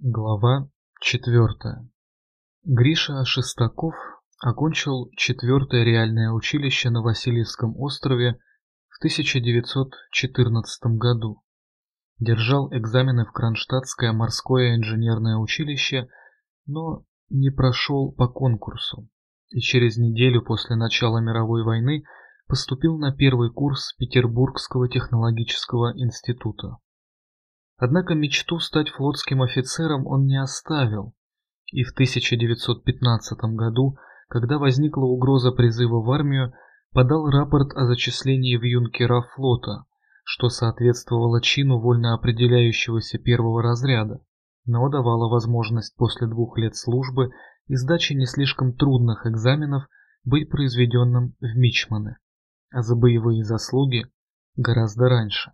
Глава четвертая. Гриша Шестаков окончил четвертое реальное училище на Васильевском острове в 1914 году. Держал экзамены в Кронштадтское морское инженерное училище, но не прошел по конкурсу и через неделю после начала мировой войны поступил на первый курс Петербургского технологического института. Однако мечту стать флотским офицером он не оставил, и в 1915 году, когда возникла угроза призыва в армию, подал рапорт о зачислении в юнкера флота, что соответствовало чину вольно определяющегося первого разряда, но давало возможность после двух лет службы и сдачи не слишком трудных экзаменов быть произведенным в мичманы, а за боевые заслуги гораздо раньше.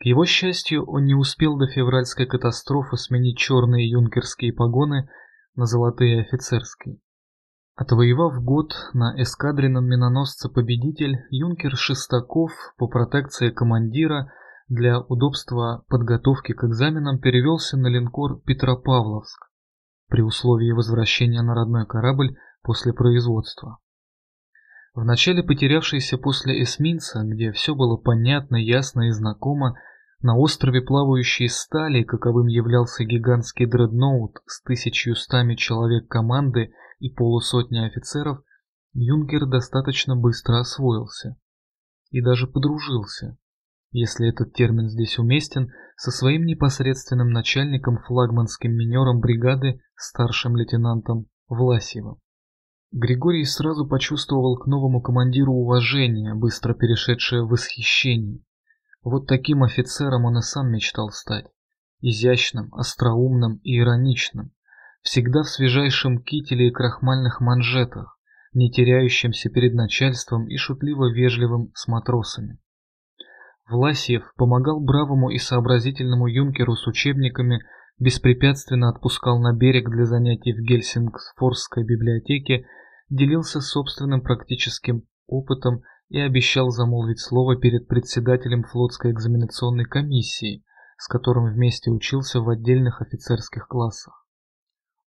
К его счастью, он не успел до февральской катастрофы сменить черные юнкерские погоны на золотые офицерские. Отвоевав год на эскадренном миноносце «Победитель», юнкер Шестаков по протекции командира для удобства подготовки к экзаменам перевелся на линкор «Петропавловск» при условии возвращения на родной корабль после производства. Вначале потерявшийся после эсминца, где все было понятно, ясно и знакомо, на острове плавающей стали, каковым являлся гигантский дредноут с тысячью человек команды и полусотни офицеров, Юнкер достаточно быстро освоился. И даже подружился, если этот термин здесь уместен, со своим непосредственным начальником флагманским минером бригады старшим лейтенантом Власьевым. Григорий сразу почувствовал к новому командиру уважение, быстро перешедшее в восхищение. Вот таким офицером он и сам мечтал стать. Изящным, остроумным и ироничным. Всегда в свежайшем кителе и крахмальных манжетах, не теряющимся перед начальством и шутливо вежливым с матросами. Власьев помогал бравому и сообразительному юнкеру с учебниками, беспрепятственно отпускал на берег для занятий в Гельсингфорской библиотеке, делился собственным практическим опытом и обещал замолвить слово перед председателем флотской экзаменационной комиссии, с которым вместе учился в отдельных офицерских классах.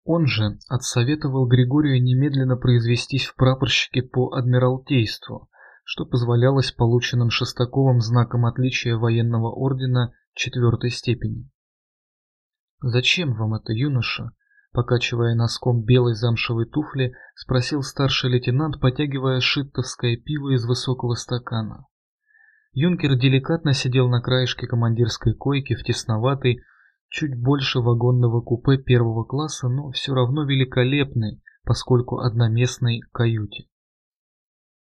Он же отсоветовал Григорию немедленно произвестись в прапорщике по адмиралтейству, что позволялось полученным Шестаковым знаком отличия военного ордена четвертой степени. «Зачем вам это, юноша?» Покачивая носком белой замшевой туфли, спросил старший лейтенант, потягивая шиттовское пиво из высокого стакана. Юнкер деликатно сидел на краешке командирской койки в тесноватой, чуть больше вагонного купе первого класса, но все равно великолепной, поскольку одноместной каюте.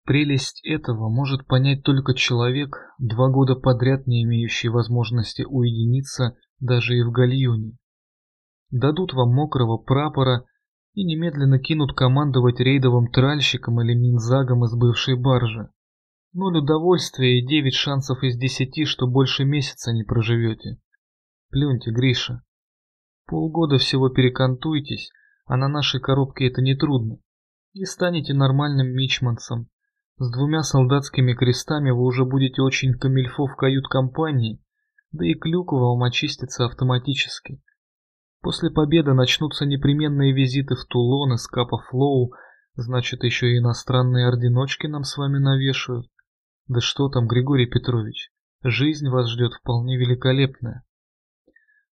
Прелесть этого может понять только человек, два года подряд не имеющий возможности уединиться даже и в гальюне дадут вам мокрого прапора и немедленно кинут командовать рейдовым тральщиком или минзагом из бывшей баржи. Ноль удовольствия и девять шансов из десяти, что больше месяца не проживете. Плюньте, Гриша. Полгода всего перекантуйтесь, а на нашей коробке это не трудно. И станете нормальным мичманцем. С двумя солдатскими крестами вы уже будете очень камильфо в кают-компании, да и клюква вам очистится автоматически. После победы начнутся непременные визиты в Тулон и Скапа-Флоу, значит, еще и иностранные орденочки нам с вами навешают. Да что там, Григорий Петрович, жизнь вас ждет вполне великолепная.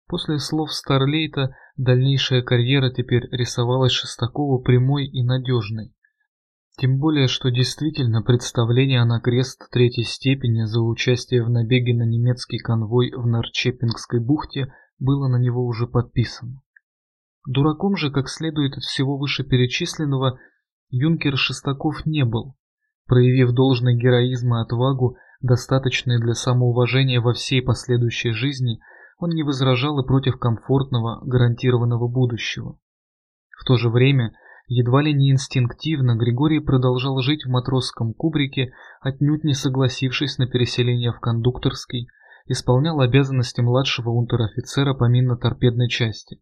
После слов Старлейта дальнейшая карьера теперь рисовалась Шестакову прямой и надежной. Тем более, что действительно представление на крест третьей степени за участие в набеге на немецкий конвой в Нарчепингской бухте было на него уже подписано. Дураком же, как следует из всего вышеперечисленного, юнкер Шестаков не был, проявив должный героизм и отвагу, достаточные для самоуважения во всей последующей жизни, он не возражал и против комфортного, гарантированного будущего. В то же время, едва ли не инстинктивно, Григорий продолжал жить в матросском кубрике, отнюдь не согласившись на переселение в кондукторский, исполнял обязанности младшего унтер-офицера по минно-торпедной части.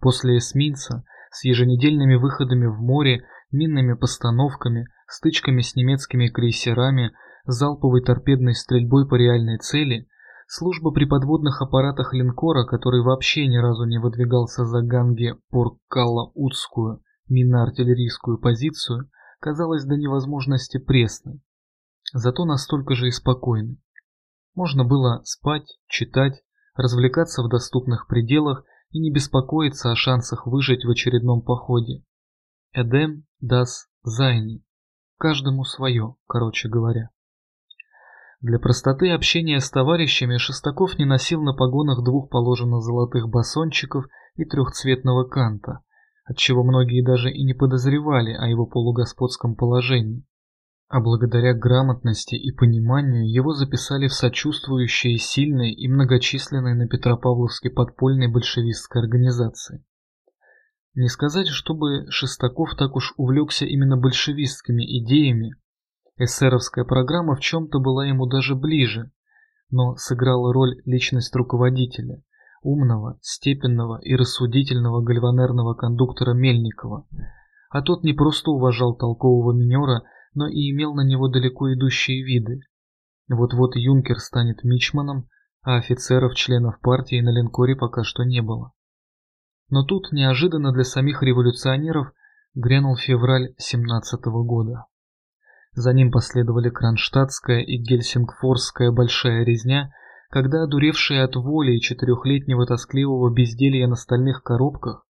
После эсминца с еженедельными выходами в море, минными постановками, стычками с немецкими крейсерами, залповой торпедной стрельбой по реальной цели, Служба при подводных аппаратах линкора, который вообще ни разу не выдвигался за ганги Поркалла-Утскую минно-артиллерийскую позицию, казалась до невозможности пресной, зато настолько же и спокойной. Можно было спать, читать, развлекаться в доступных пределах и не беспокоиться о шансах выжить в очередном походе. Эдем дас зайни. Каждому свое, короче говоря. Для простоты общения с товарищами Шестаков не носил на погонах двух положенных золотых басончиков и трехцветного канта, отчего многие даже и не подозревали о его полугосподском положении. А благодаря грамотности и пониманию его записали в сочувствующие сильной и многочисленной на Петропавловске подпольной большевистской организации. Не сказать, чтобы Шестаков так уж увлекся именно большевистскими идеями. Эсеровская программа в чем-то была ему даже ближе, но сыграла роль личность руководителя, умного, степенного и рассудительного гальванерного кондуктора Мельникова. А тот не просто уважал толкового минера, но и имел на него далеко идущие виды. Вот-вот юнкер станет мичманом, а офицеров, членов партии на линкоре пока что не было. Но тут неожиданно для самих революционеров грянул февраль 17 -го года. За ним последовали Кронштадтская и Гельсингфорская большая резня, когда одуревшие от воли и четырехлетнего тоскливого безделья на стальных коробках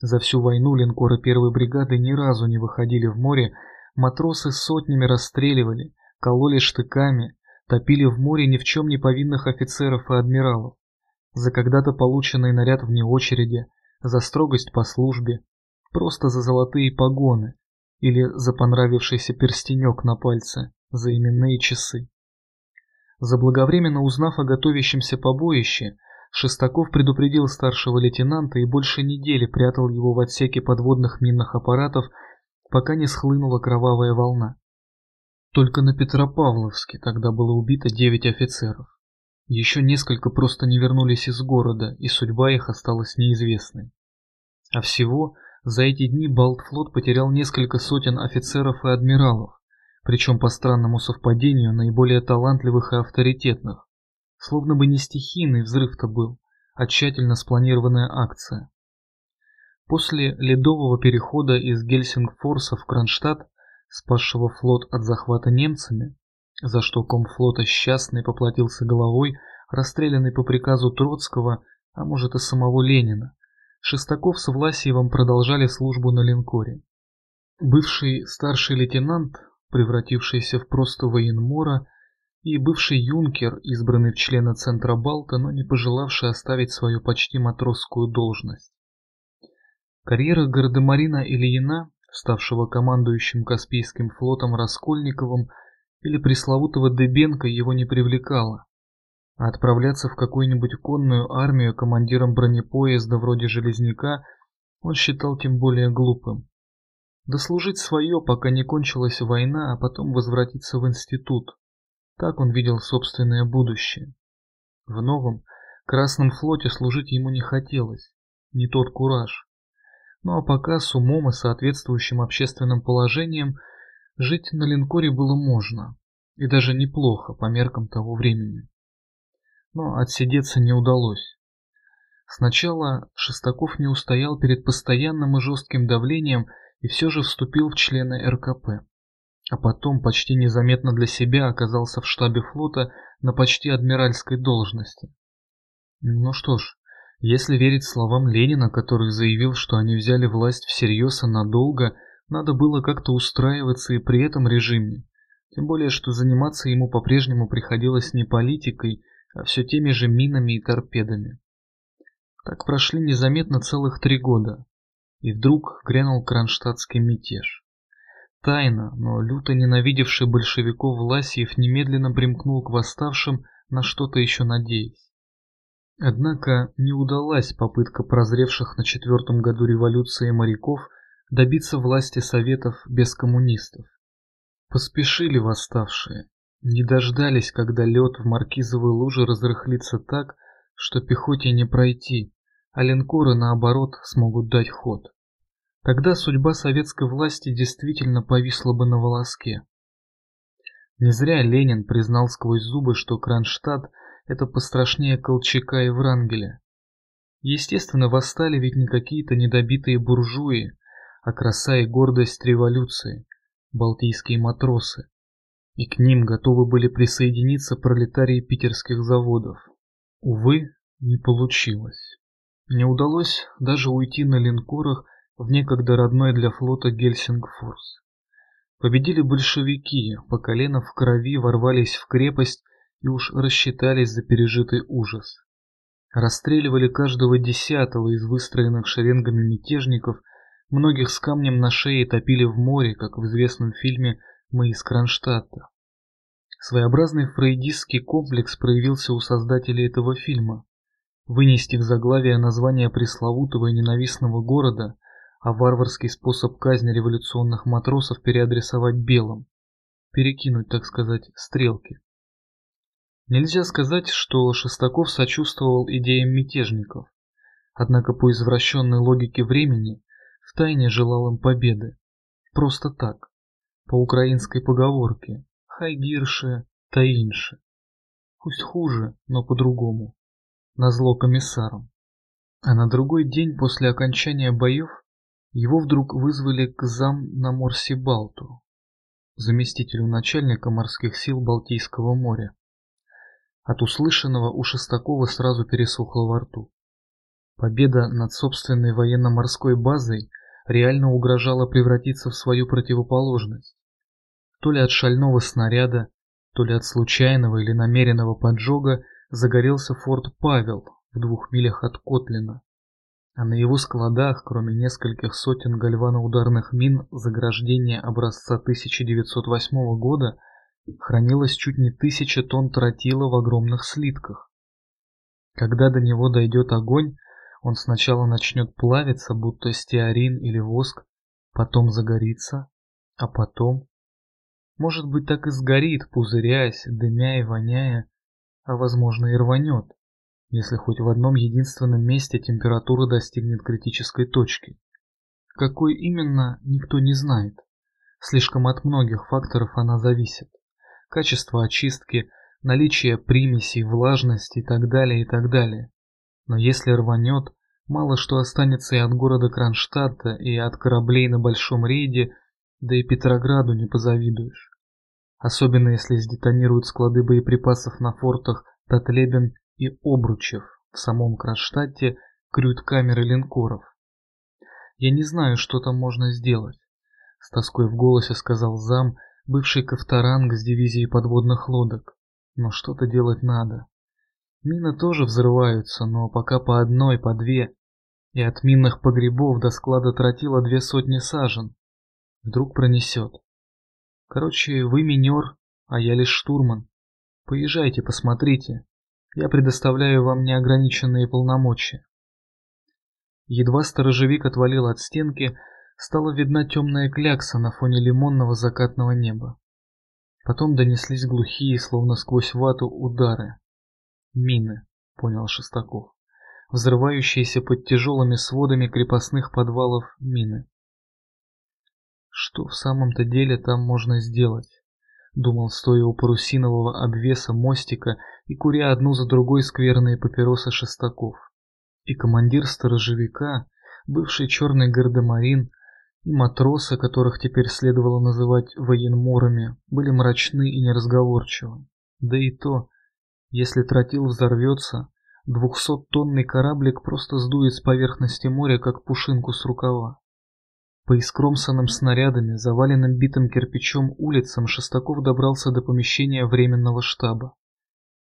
за всю войну линкоры первой бригады ни разу не выходили в море, матросы сотнями расстреливали, кололи штыками, топили в море ни в чем не повинных офицеров и адмиралов. За когда-то полученный наряд вне очереди, за строгость по службе, просто за золотые погоны или за понравившийся перстенек на пальце, за именные часы. Заблаговременно узнав о готовящемся побоище, Шестаков предупредил старшего лейтенанта и больше недели прятал его в отсеке подводных минных аппаратов, пока не схлынула кровавая волна. Только на Петропавловске тогда было убито девять офицеров. Еще несколько просто не вернулись из города, и судьба их осталась неизвестной. А всего за эти дни Балтфлот потерял несколько сотен офицеров и адмиралов, причем по странному совпадению наиболее талантливых и авторитетных. Словно бы не стихийный взрыв-то был, а тщательно спланированная акция. После ледового перехода из Гельсингфорса в Кронштадт, спасшего флот от захвата немцами, за что комфлота счастный поплатился головой, расстрелянный по приказу Троцкого, а может и самого Ленина. Шестаков с Власиевым продолжали службу на линкоре. Бывший старший лейтенант, превратившийся в просто военмора, и бывший юнкер, избранный в члены Центра Балта, но не пожелавший оставить свою почти матросскую должность. Карьера Гардемарина Ильина, ставшего командующим Каспийским флотом Раскольниковым, или пресловутого Дебенко его не привлекало, а отправляться в какую-нибудь конную армию командиром бронепоезда вроде Железняка он считал тем более глупым. Дослужить свое, пока не кончилась война, а потом возвратиться в институт. Так он видел собственное будущее. В новом Красном флоте служить ему не хотелось, не тот кураж. Ну а пока с умом и соответствующим общественным положением – Жить на линкоре было можно, и даже неплохо по меркам того времени. Но отсидеться не удалось. Сначала Шестаков не устоял перед постоянным и жестким давлением и все же вступил в члены РКП. А потом почти незаметно для себя оказался в штабе флота на почти адмиральской должности. Ну что ж, если верить словам Ленина, который заявил, что они взяли власть всерьез и надолго – надо было как-то устраиваться и при этом режиме. Тем более, что заниматься ему по-прежнему приходилось не политикой, а все теми же минами и торпедами. Так прошли незаметно целых три года. И вдруг грянул кронштадтский мятеж. Тайно, но люто ненавидевший большевиков Власиев немедленно примкнул к восставшим, на что-то еще надеясь. Однако не удалась попытка прозревших на четвертом году революции моряков – добиться власти советов без коммунистов. Поспешили восставшие, не дождались, когда лед в маркизовой луже разрыхлится так, что пехоте не пройти, а линкоры, наоборот, смогут дать ход. Тогда судьба советской власти действительно повисла бы на волоске. Не зря Ленин признал сквозь зубы, что Кронштадт – это пострашнее Колчака и Врангеля. Естественно, восстали ведь не какие-то недобитые буржуи, а краса и гордость революции, балтийские матросы. И к ним готовы были присоединиться пролетарии питерских заводов. Увы, не получилось. Не удалось даже уйти на линкорах в некогда родной для флота Гельсингфорс. Победили большевики, по колено в крови ворвались в крепость и уж рассчитались за пережитый ужас. Расстреливали каждого десятого из выстроенных шеренгами мятежников, многих с камнем на шее топили в море, как в известном фильме «Мы из Кронштадта». Своеобразный фрейдистский комплекс проявился у создателей этого фильма. Вынести в заглавие название пресловутого и ненавистного города – а варварский способ казни революционных матросов переадресовать белым, перекинуть, так сказать, стрелки. Нельзя сказать, что Шестаков сочувствовал идеям мятежников, однако по извращенной логике времени втайне желал им победы. Просто так, по украинской поговорке «Хайгирше, таинше». Пусть хуже, но по-другому. Назло комиссарам. А на другой день после окончания боев его вдруг вызвали к зам на Морсибалту, заместителю начальника морских сил Балтийского моря. От услышанного у Шестакова сразу пересохло во рту. Победа над собственной военно-морской базой реально угрожала превратиться в свою противоположность. То ли от шального снаряда, то ли от случайного или намеренного поджога загорелся форт Павел в двух милях от Котлина а на его складах, кроме нескольких сотен гальваноударных мин заграждения образца 1908 года, хранилось чуть не тысяча тонн тротила в огромных слитках. Когда до него дойдет огонь, он сначала начнет плавиться, будто стеарин или воск, потом загорится, а потом... Может быть, так и сгорит, пузыряясь, дымя и воняя, а возможно и рванет если хоть в одном единственном месте температура достигнет критической точки. Какой именно, никто не знает. Слишком от многих факторов она зависит. Качество очистки, наличие примесей, влажность и так далее, и так далее. Но если рванет, мало что останется и от города Кронштадта, и от кораблей на Большом рейде, да и Петрограду не позавидуешь. Особенно если сдетонируют склады боеприпасов на фортах Татлебен и Обручев в самом Кронштадте крют-камеры линкоров. Я не знаю, что там можно сделать, с тоской в голосе сказал зам, бывший ковторанг с дивизией подводных лодок. Но что-то делать надо. Мины тоже взрываются, но пока по одной, по две. И от минных погребов до склада тротила две сотни сажен. Вдруг пронесет. Короче, вы минер, а я лишь штурман. Поезжайте, посмотрите, я предоставляю вам неограниченные полномочия. Едва сторожевик отвалил от стенки, стала видна темная клякса на фоне лимонного закатного неба. Потом донеслись глухие, словно сквозь вату, удары. Мины, понял Шестаков. Взрывающиеся под тяжелыми сводами крепостных подвалов мины. Что в самом-то деле там можно сделать? Думал, стоя у парусинового обвеса мостика и куря одну за другой скверные папиросы Шестаков. И командир сторожевика, бывший черный гардемарин, и матросы, которых теперь следовало называть военморами, были мрачны и неразговорчивы. Да и то, если тротил взорвется, двухсоттонный кораблик просто сдует с поверхности моря, как пушинку с рукава. По искромсанным снарядами, заваленным битым кирпичом улицам Шестаков добрался до помещения временного штаба.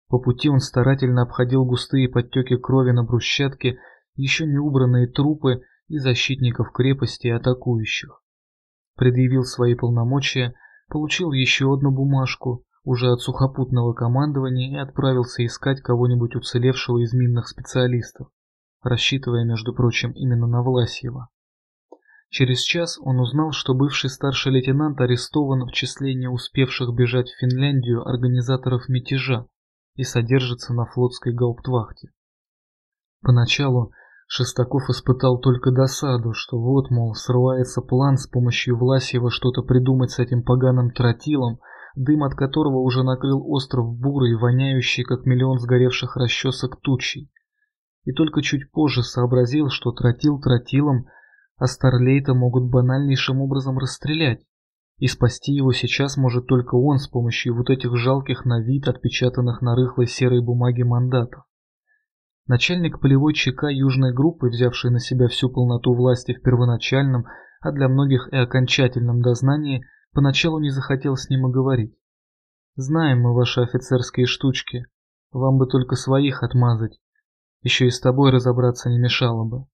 По пути он старательно обходил густые подтеки крови на брусчатке, еще не убранные трупы и защитников крепости и атакующих. Предъявил свои полномочия, получил еще одну бумажку, уже от сухопутного командования, и отправился искать кого-нибудь уцелевшего из минных специалистов, рассчитывая, между прочим, именно на Власьева. Через час он узнал, что бывший старший лейтенант арестован в числе не успевших бежать в Финляндию организаторов мятежа, и содержится на флотской гауптвахте. Поначалу Шестаков испытал только досаду, что вот, мол, срывается план с помощью Власьева что-то придумать с этим поганым тротилом, дым от которого уже накрыл остров бурый, воняющий, как миллион сгоревших расчесок тучей. И только чуть позже сообразил, что тротил тротилом, а Старлейта могут банальнейшим образом расстрелять. И спасти его сейчас может только он с помощью вот этих жалких на вид отпечатанных на рыхлой серой бумаге мандатов. Начальник полевой ЧК южной группы, взявший на себя всю полноту власти в первоначальном, а для многих и окончательном дознании, поначалу не захотел с ним и говорить. «Знаем мы ваши офицерские штучки, вам бы только своих отмазать, еще и с тобой разобраться не мешало бы».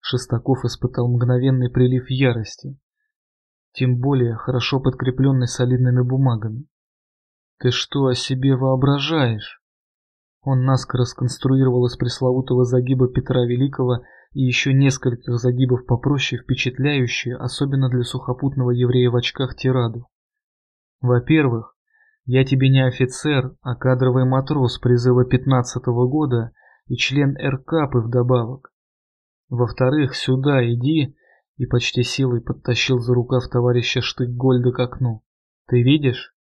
Шестаков испытал мгновенный прилив ярости, тем более хорошо подкрепленный солидными бумагами. «Ты что о себе воображаешь?» Он наскоро сконструировал из пресловутого загиба Петра Великого и еще нескольких загибов попроще впечатляющие, особенно для сухопутного еврея в очках, тираду. Во-первых, я тебе не офицер, а кадровый матрос призыва пятнадцатого года и член РКПы вдобавок. Во-вторых, сюда иди, и почти силой подтащил за рукав товарища Штык-Гольда к окну. Ты видишь?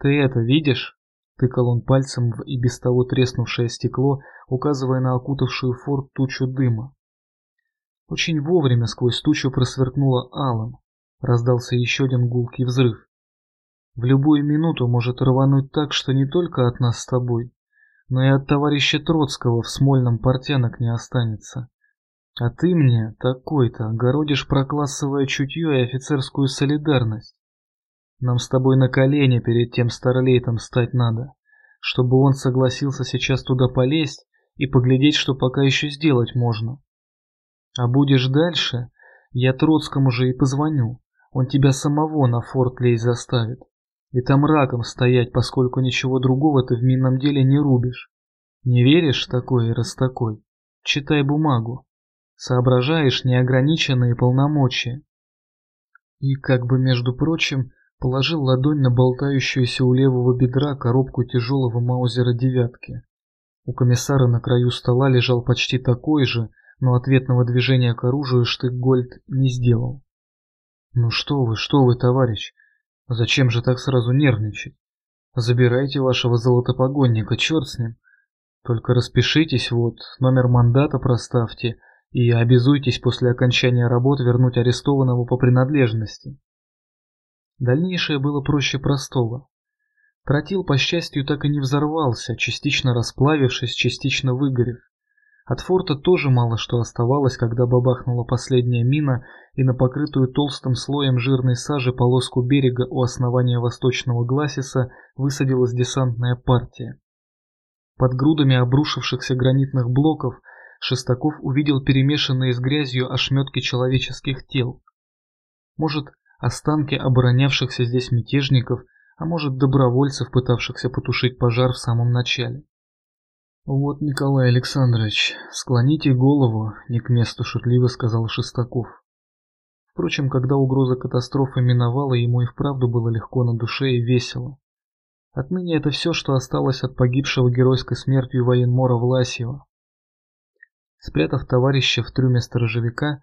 Ты это видишь? Тыкал он пальцем в и без того треснувшее стекло, указывая на окутавшую форт тучу дыма. Очень вовремя сквозь тучу просверкнуло алым. Раздался еще один гулкий взрыв. В любую минуту может рвануть так, что не только от нас с тобой, но и от товарища Троцкого в Смольном портянок не останется. А ты мне, такой-то, огородишь проклассовое чутье и офицерскую солидарность. Нам с тобой на колени перед тем старлейтом стать надо, чтобы он согласился сейчас туда полезть и поглядеть, что пока еще сделать можно. А будешь дальше, я Троцкому же и позвоню. Он тебя самого на форт лезть заставит. И там раком стоять, поскольку ничего другого ты в минном деле не рубишь. Не веришь такой и раз такой? Читай бумагу. Соображаешь неограниченные полномочия. И как бы между прочим, Положил ладонь на болтающуюся у левого бедра коробку тяжелого маузера девятки. У комиссара на краю стола лежал почти такой же, но ответного движения к оружию Штык-Гольд не сделал. «Ну что вы, что вы, товарищ? Зачем же так сразу нервничать? Забирайте вашего золотопогонника, черт с ним. Только распишитесь, вот, номер мандата проставьте и обязуйтесь после окончания работ вернуть арестованного по принадлежности». Дальнейшее было проще простого. Тротил, по счастью, так и не взорвался, частично расплавившись, частично выгорев. От форта тоже мало что оставалось, когда бабахнула последняя мина, и на покрытую толстым слоем жирной сажи полоску берега у основания восточного Гласиса высадилась десантная партия. Под грудами обрушившихся гранитных блоков Шестаков увидел перемешанные с грязью ошметки человеческих тел. Может, останки оборонявшихся здесь мятежников, а может добровольцев, пытавшихся потушить пожар в самом начале. «Вот, Николай Александрович, склоните голову», — не к месту шутливо сказал Шестаков. Впрочем, когда угроза катастрофы миновала, ему и вправду было легко на душе и весело. Отныне это все, что осталось от погибшего геройской смертью военмора Власьева. Спрятав товарища в трюме сторожевика,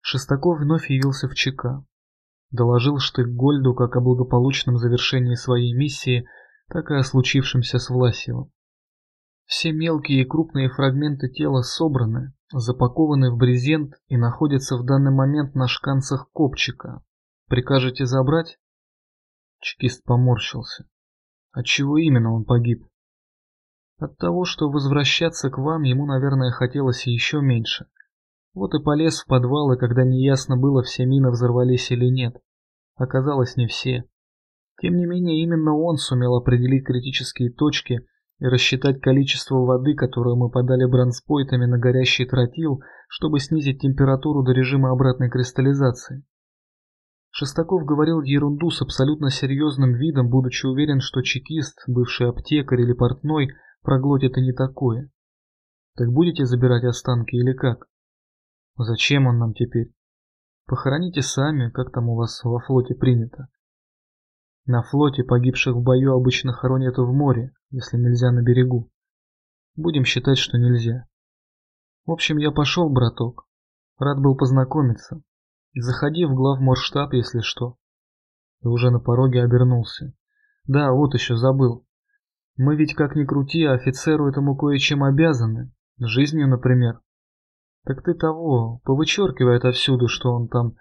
Шестаков вновь явился в ЧК. Доложил Штык-Гольду как о благополучном завершении своей миссии, так и о случившемся с Власьевым. Все мелкие и крупные фрагменты тела собраны, запакованы в брезент и находятся в данный момент на шканцах копчика. Прикажете забрать? Чекист поморщился. От чего именно он погиб? От того, что возвращаться к вам ему, наверное, хотелось еще меньше. Вот и полез в подвалы, когда неясно было, все мины взорвались или нет. Оказалось, не все. Тем не менее, именно он сумел определить критические точки и рассчитать количество воды, которое мы подали бронспойтами на горящий тротил, чтобы снизить температуру до режима обратной кристаллизации. Шестаков говорил ерунду с абсолютно серьезным видом, будучи уверен, что чекист, бывший аптекарь или портной, проглотит и не такое. Так будете забирать останки или как? Зачем он нам теперь? Похороните сами, как там у вас во флоте принято. На флоте погибших в бою обычно хоронят в море, если нельзя на берегу. Будем считать, что нельзя. В общем, я пошел, браток. Рад был познакомиться. Заходи в главморштаб, если что. И уже на пороге обернулся. Да, вот еще забыл. Мы ведь как ни крути, а офицеру этому кое-чем обязаны. Жизнью, например. Так ты того, повычеркивай отовсюду, что он там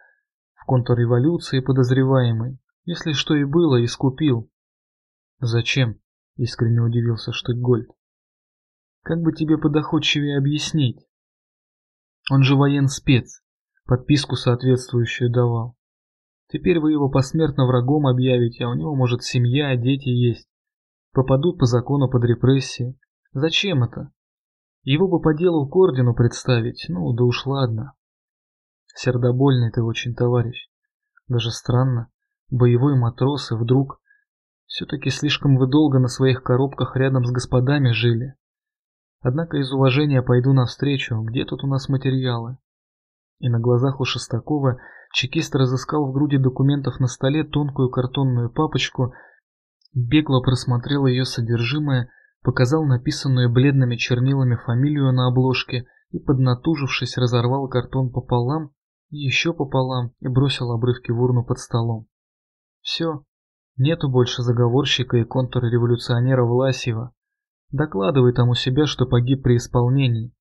в контрреволюции подозреваемый. Если что и было, искупил. Зачем? Искренне удивился Штыггольд. Как бы тебе подоходчивее объяснить? Он же военспец, подписку соответствующую давал. Теперь вы его посмертно врагом объявите, а у него, может, семья, дети есть. Попадут по закону под репрессии. Зачем это? Его бы по делу к ордену представить, ну да уж ладно. Сердобольный ты очень, товарищ. Даже странно, боевой матрос и вдруг... Все-таки слишком вы долго на своих коробках рядом с господами жили. Однако из уважения пойду навстречу, где тут у нас материалы? И на глазах у Шестакова чекист разыскал в груди документов на столе тонкую картонную папочку, бегло просмотрел ее содержимое, показал написанную бледными чернилами фамилию на обложке и, поднатужившись, разорвал картон пополам и еще пополам и бросил обрывки в урну под столом. Все, нету больше заговорщика и контрреволюционера Власьева. Докладывай там у себя, что погиб при исполнении.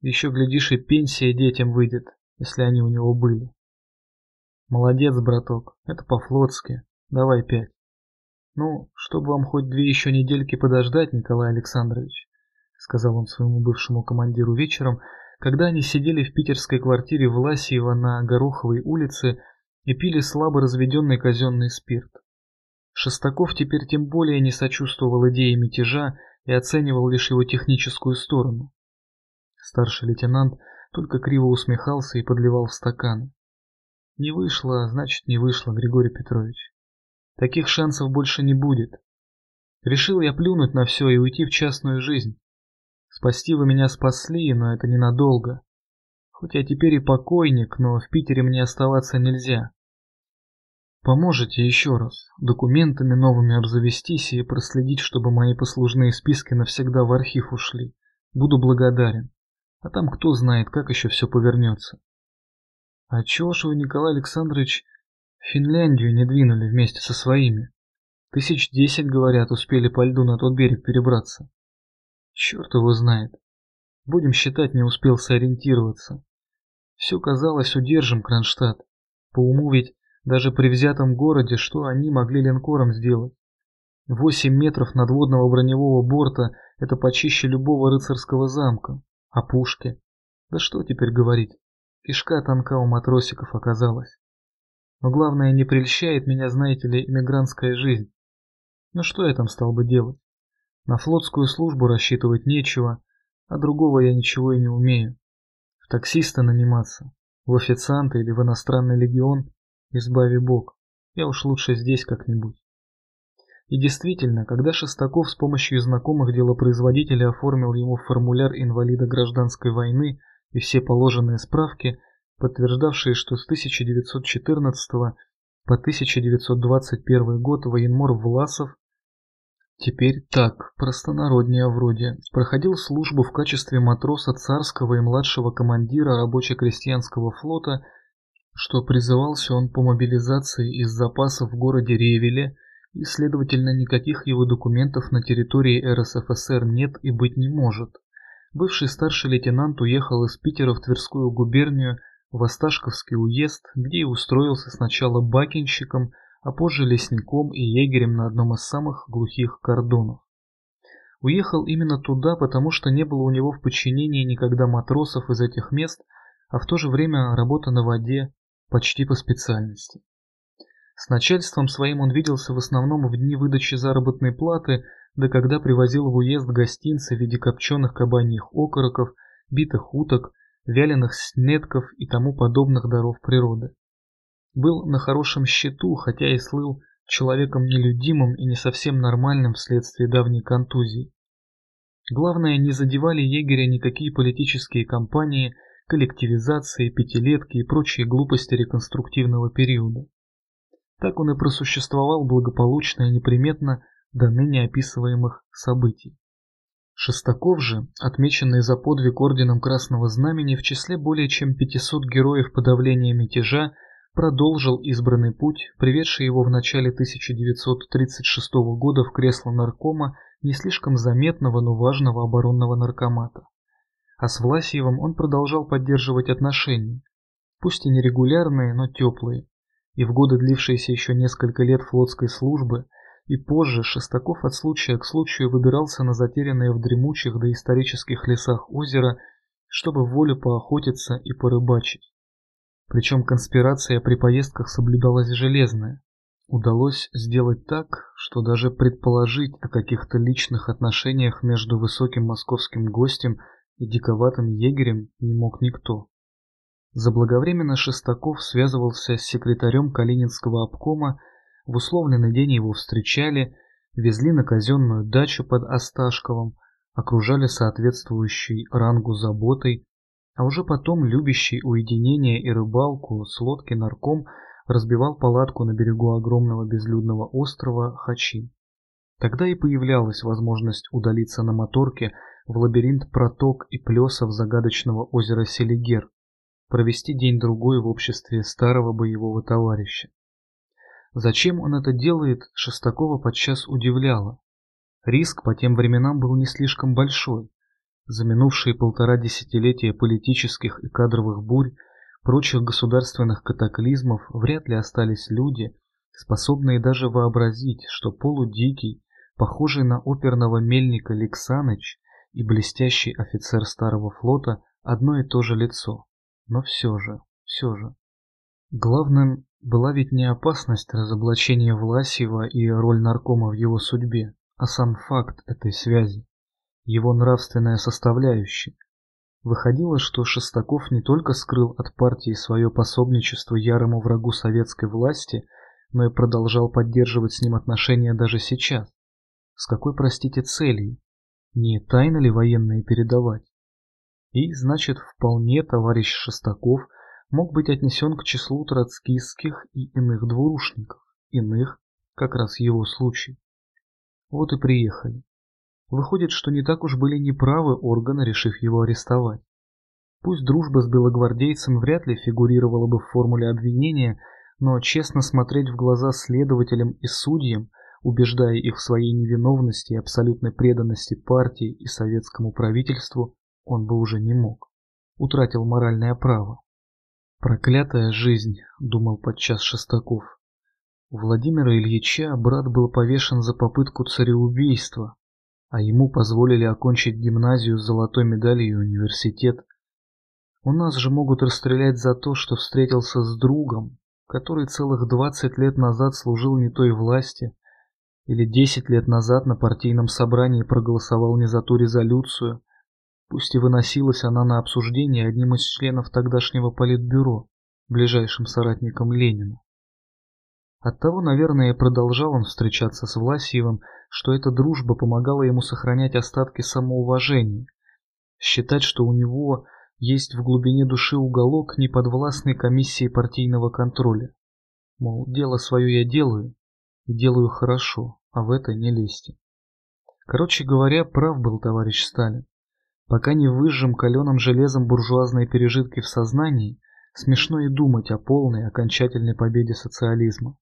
Еще, глядишь, и пенсия детям выйдет, если они у него были. Молодец, браток, это по-флотски. Давай пять. Ну, чтобы вам хоть две еще недельки подождать, Николай Александрович, сказал он своему бывшему командиру вечером, когда они сидели в питерской квартире Власиева на Гороховой улице и пили слабо разведенный казенный спирт. Шестаков теперь тем более не сочувствовал идее мятежа и оценивал лишь его техническую сторону. Старший лейтенант только криво усмехался и подливал в стаканы. Не вышло, значит не вышло, Григорий Петрович. Таких шансов больше не будет. Решил я плюнуть на все и уйти в частную жизнь. Спасти вы меня спасли, но это ненадолго. Хоть я теперь и покойник, но в Питере мне оставаться нельзя. Поможете еще раз, документами новыми обзавестись и проследить, чтобы мои послужные списки навсегда в архив ушли. Буду благодарен. А там кто знает, как еще все повернется. А чего ж вы, Николай Александрович, Финляндию не двинули вместе со своими? Тысяч десять, говорят, успели по льду на тот берег перебраться. Черт его знает. Будем считать, не успел сориентироваться. Все казалось, удержим Кронштадт. По уму ведь даже при взятом городе, что они могли линкором сделать? Восемь метров надводного броневого борта – это почище любого рыцарского замка. А пушки? Да что теперь говорить? Кишка тонка у матросиков оказалась. Но главное, не прельщает меня, знаете ли, иммигрантская жизнь. Ну что я там стал бы делать? На флотскую службу рассчитывать нечего, а другого я ничего и не умею. В таксиста наниматься, в официанта или в иностранный легион, избави бог. Я уж лучше здесь как-нибудь. И действительно, когда Шестаков с помощью знакомых делопроизводителей оформил ему формуляр инвалида гражданской войны и все положенные справки, подтверждавшие, что с 1914 по 1921 год военмор Власов, теперь так, простонароднее вроде, проходил службу в качестве матроса царского и младшего командира рабоче-крестьянского флота, что призывался он по мобилизации из запасов в городе Ревеле, и, следовательно, никаких его документов на территории РСФСР нет и быть не может. Бывший старший лейтенант уехал из Питера в Тверскую губернию, в Осташковский уезд, где и устроился сначала бакинщиком, а позже лесником и егерем на одном из самых глухих кордонов. Уехал именно туда, потому что не было у него в подчинении никогда матросов из этих мест, а в то же время работа на воде почти по специальности. С начальством своим он виделся в основном в дни выдачи заработной платы, да когда привозил в уезд гостинцы в виде копченых кабаньих окороков, битых уток, вяленых снетков и тому подобных даров природы. Был на хорошем счету, хотя и слыл человеком нелюдимым и не совсем нормальным вследствие давней контузии. Главное, не задевали егеря никакие политические кампании, коллективизации, пятилетки и прочие глупости реконструктивного периода. Так он и просуществовал благополучно и неприметно до ныне описываемых событий. Шестаков же, отмеченный за подвиг орденом Красного Знамени в числе более чем 500 героев подавления мятежа, продолжил избранный путь, приведший его в начале 1936 года в кресло наркома не слишком заметного, но важного оборонного наркомата. А с Власьевым он продолжал поддерживать отношения, пусть и нерегулярные, но теплые, и в годы длившиеся еще несколько лет флотской службы, и позже Шестаков от случая к случаю выбирался на затерянные в дремучих доисторических лесах озера, чтобы в волю поохотиться и порыбачить. Причем конспирация при поездках соблюдалась железная. Удалось сделать так, что даже предположить о каких-то личных отношениях между высоким московским гостем и диковатым егерем не мог никто. Заблаговременно Шестаков связывался с секретарем Калининского обкома, в условленный день его встречали, везли на казенную дачу под Осташковым, окружали соответствующей рангу заботой, а уже потом любящий уединение и рыбалку с лодки нарком разбивал палатку на берегу огромного безлюдного острова Хачи. Тогда и появлялась возможность удалиться на моторке в лабиринт проток и плесов загадочного озера Селигер, провести день-другой в обществе старого боевого товарища. Зачем он это делает, Шестакова подчас удивляло. Риск по тем временам был не слишком большой. За минувшие полтора десятилетия политических и кадровых бурь, прочих государственных катаклизмов вряд ли остались люди, способные даже вообразить, что полудикий, похожий на оперного мельника Лексаныч и блестящий офицер старого флота одно и то же лицо. Но все же, все же. Главным была ведь не опасность разоблачения Власьева и роль наркома в его судьбе, а сам факт этой связи его нравственная составляющая. Выходило, что Шестаков не только скрыл от партии свое пособничество ярому врагу советской власти, но и продолжал поддерживать с ним отношения даже сейчас. С какой, простите, целью? Не тайны ли военные передавать? И, значит, вполне товарищ Шестаков мог быть отнесен к числу троцкистских и иных двурушников, иных, как раз его случай. Вот и приехали. Выходит, что не так уж были неправы органы, решив его арестовать. Пусть дружба с белогвардейцем вряд ли фигурировала бы в формуле обвинения, но честно смотреть в глаза следователям и судьям, убеждая их в своей невиновности и абсолютной преданности партии и советскому правительству, он бы уже не мог. Утратил моральное право. «Проклятая жизнь», — думал подчас Шестаков. У Владимира Ильича брат был повешен за попытку цареубийства, а ему позволили окончить гимназию с золотой медалью и университет. У нас же могут расстрелять за то, что встретился с другом, который целых 20 лет назад служил не той власти, или 10 лет назад на партийном собрании проголосовал не за ту резолюцию, пусть и выносилась она на обсуждение одним из членов тогдашнего политбюро, ближайшим соратником Ленина. Оттого, наверное, продолжал он встречаться с Власьевым, что эта дружба помогала ему сохранять остатки самоуважения, считать, что у него есть в глубине души уголок, неподвластный комиссии партийного контроля. Мол, дело свое я делаю, и делаю хорошо, а в это не лезьте. Короче говоря, прав был товарищ Сталин. Пока не выжжем каленым железом буржуазные пережитки в сознании, смешно и думать о полной окончательной победе социализма.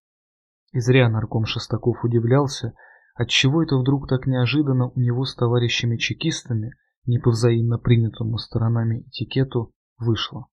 И зря нарком Шестаков удивлялся, отчего это вдруг так неожиданно у него с товарищами-чекистами, не по взаимно принятому сторонами этикету, вышло.